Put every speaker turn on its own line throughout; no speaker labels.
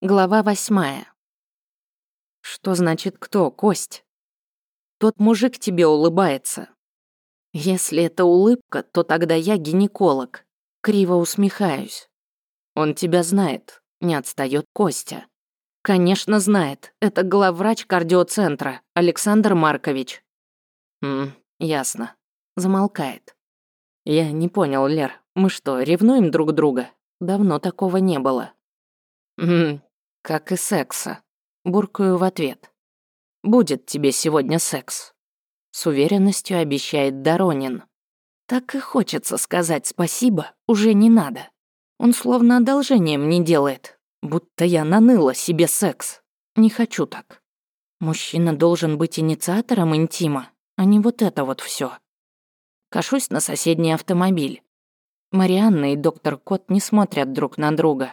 Глава восьмая. Что значит кто, Кость? Тот мужик тебе улыбается. Если это улыбка, то тогда я гинеколог. Криво усмехаюсь. Он тебя знает, не отстает Костя. Конечно, знает. Это главврач кардиоцентра, Александр Маркович. Хм, ясно. Замолкает. Я не понял, Лер, мы что, ревнуем друг друга? Давно такого не было. Хм, как и секса. Буркаю в ответ. Будет тебе сегодня секс. С уверенностью обещает Доронин. Так и хочется сказать спасибо, уже не надо. Он словно одолжение мне делает, будто я наныла себе секс. Не хочу так. Мужчина должен быть инициатором интима, а не вот это вот все. Кашусь на соседний автомобиль. Марианна и доктор Кот не смотрят друг на друга.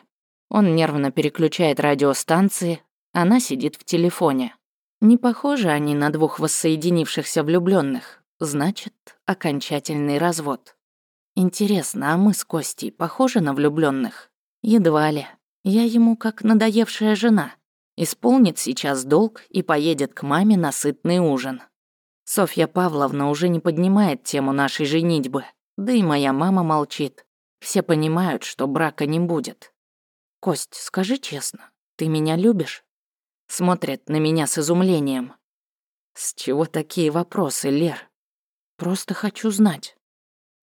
Он нервно переключает радиостанции, она сидит в телефоне. Не похожи они на двух воссоединившихся влюбленных. Значит, окончательный развод. Интересно, а мы с Костей похожи на влюбленных? Едва ли. Я ему как надоевшая жена. Исполнит сейчас долг и поедет к маме на сытный ужин. Софья Павловна уже не поднимает тему нашей женитьбы. Да и моя мама молчит. Все понимают, что брака не будет. «Кость, скажи честно, ты меня любишь?» Смотрит на меня с изумлением. «С чего такие вопросы, Лер?» «Просто хочу знать».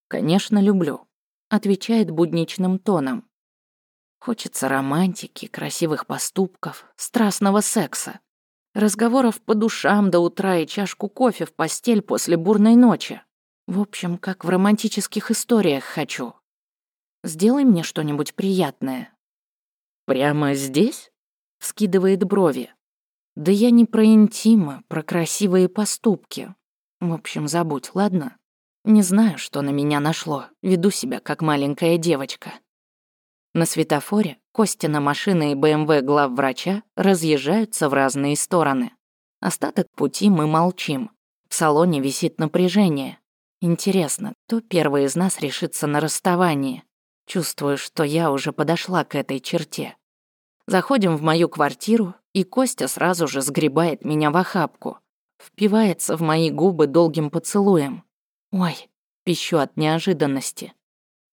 «Конечно, люблю», — отвечает будничным тоном. Хочется романтики, красивых поступков, страстного секса. Разговоров по душам до утра и чашку кофе в постель после бурной ночи. В общем, как в романтических историях хочу. Сделай мне что-нибудь приятное, «Прямо здесь?» — вскидывает брови. «Да я не про интима, про красивые поступки. В общем, забудь, ладно? Не знаю, что на меня нашло. Веду себя как маленькая девочка». На светофоре Костина машина и БМВ главврача разъезжаются в разные стороны. Остаток пути мы молчим. В салоне висит напряжение. Интересно, кто первый из нас решится на расставание? Чувствую, что я уже подошла к этой черте. Заходим в мою квартиру, и Костя сразу же сгребает меня в охапку. Впивается в мои губы долгим поцелуем. Ой, пищу от неожиданности.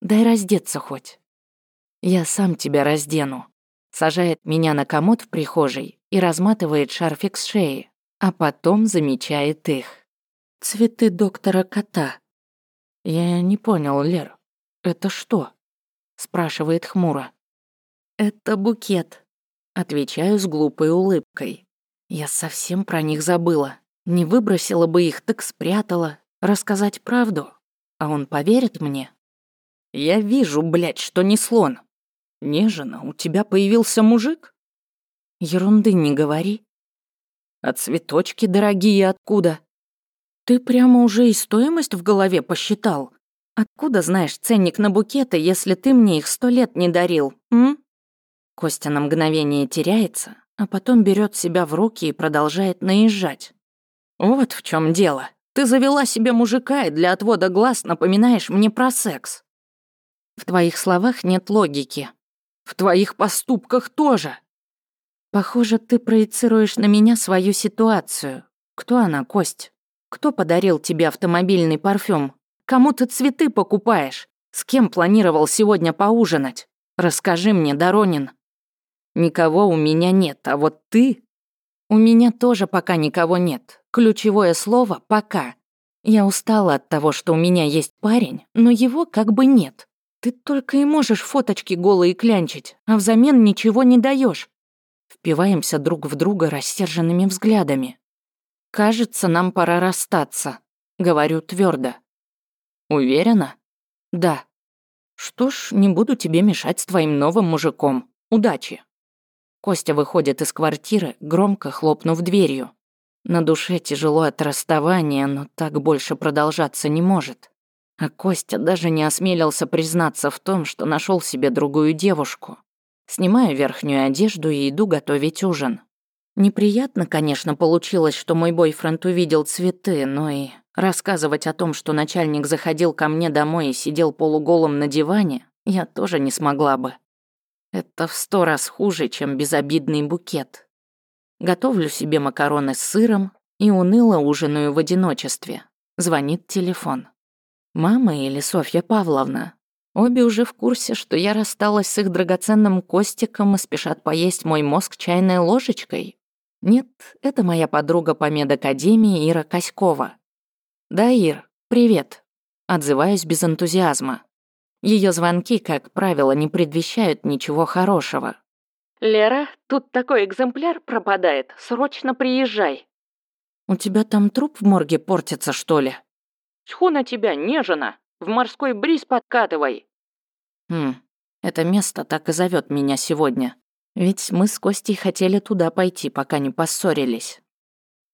Дай раздеться хоть. Я сам тебя раздену. Сажает меня на комод в прихожей и разматывает шарфик с шеи, а потом замечает их. Цветы доктора кота. Я не понял, Лер, это что? Спрашивает хмуро. «Это букет», — отвечаю с глупой улыбкой. Я совсем про них забыла. Не выбросила бы их, так спрятала. Рассказать правду. А он поверит мне? Я вижу, блядь, что не слон. Нежина, у тебя появился мужик? Ерунды не говори. А цветочки дорогие откуда? Ты прямо уже и стоимость в голове посчитал? Откуда знаешь ценник на букеты, если ты мне их сто лет не дарил, м? Костя на мгновение теряется, а потом берет себя в руки и продолжает наезжать. Вот в чем дело. Ты завела себе мужика и для отвода глаз напоминаешь мне про секс. В твоих словах нет логики. В твоих поступках тоже. Похоже, ты проецируешь на меня свою ситуацию. Кто она, Кость? Кто подарил тебе автомобильный парфюм? Кому ты цветы покупаешь? С кем планировал сегодня поужинать? Расскажи мне, Доронин. Никого у меня нет, а вот ты... У меня тоже пока никого нет. Ключевое слово «пока». Я устала от того, что у меня есть парень, но его как бы нет. Ты только и можешь фоточки голые клянчить, а взамен ничего не даешь. Впиваемся друг в друга рассерженными взглядами. Кажется, нам пора расстаться, говорю твердо. Уверена? Да. Что ж, не буду тебе мешать с твоим новым мужиком. Удачи. Костя выходит из квартиры, громко хлопнув дверью. На душе тяжело от расставания, но так больше продолжаться не может. А Костя даже не осмелился признаться в том, что нашел себе другую девушку. Снимаю верхнюю одежду и иду готовить ужин. Неприятно, конечно, получилось, что мой бойфренд увидел цветы, но и рассказывать о том, что начальник заходил ко мне домой и сидел полуголым на диване, я тоже не смогла бы. Это в сто раз хуже, чем безобидный букет. Готовлю себе макароны с сыром и уныло ужинаю в одиночестве. Звонит телефон. Мама или Софья Павловна. Обе уже в курсе, что я рассталась с их драгоценным Костиком и спешат поесть мой мозг чайной ложечкой. Нет, это моя подруга по медакадемии Ира Коськова. Да, Ир, привет. Отзываюсь без энтузиазма. Ее звонки, как правило, не предвещают ничего хорошего. «Лера, тут такой экземпляр пропадает. Срочно приезжай». «У тебя там труп в морге портится, что ли?» «Тьфу на тебя, нежена! В морской бриз подкатывай!» «Хм, это место так и зовет меня сегодня. Ведь мы с Костей хотели туда пойти, пока не поссорились.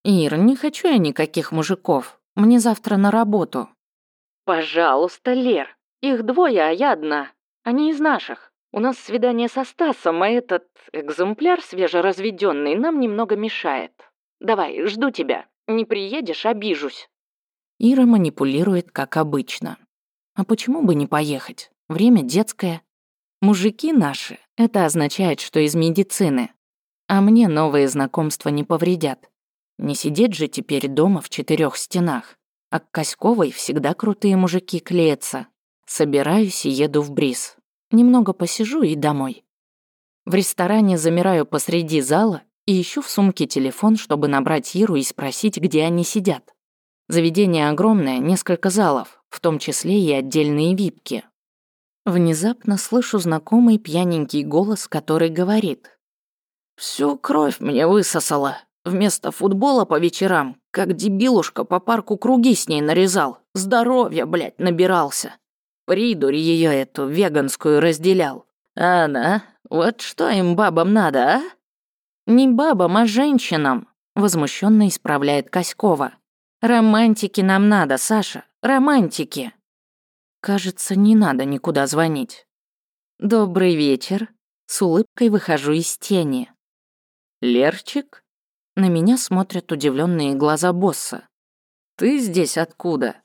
Ир, не хочу я никаких мужиков. Мне завтра на работу». «Пожалуйста, Лер. Их двое, а я одна. Они из наших. У нас свидание со Стасом, а этот экземпляр свежеразведенный нам немного мешает. Давай, жду тебя. Не приедешь, обижусь». Ира манипулирует, как обычно. А почему бы не поехать? Время детское. Мужики наши, это означает, что из медицины. А мне новые знакомства не повредят. Не сидеть же теперь дома в четырех стенах. А к Коськовой всегда крутые мужики клеятся. Собираюсь и еду в бриз. Немного посижу и домой. В ресторане замираю посреди зала и ищу в сумке телефон, чтобы набрать Иру и спросить, где они сидят. Заведение огромное, несколько залов, в том числе и отдельные випки. Внезапно слышу знакомый пьяненький голос, который говорит. «Всю кровь мне высосала. Вместо футбола по вечерам, как дебилушка по парку круги с ней нарезал. Здоровья, блядь, набирался. Придурь ее эту веганскую разделял. А она? Вот что им бабам надо, а? Не бабам, а женщинам, возмущенно исправляет Коськова. Романтики нам надо, Саша, романтики. Кажется, не надо никуда звонить. Добрый вечер. С улыбкой выхожу из тени. Лерчик? На меня смотрят удивленные глаза босса. Ты здесь откуда?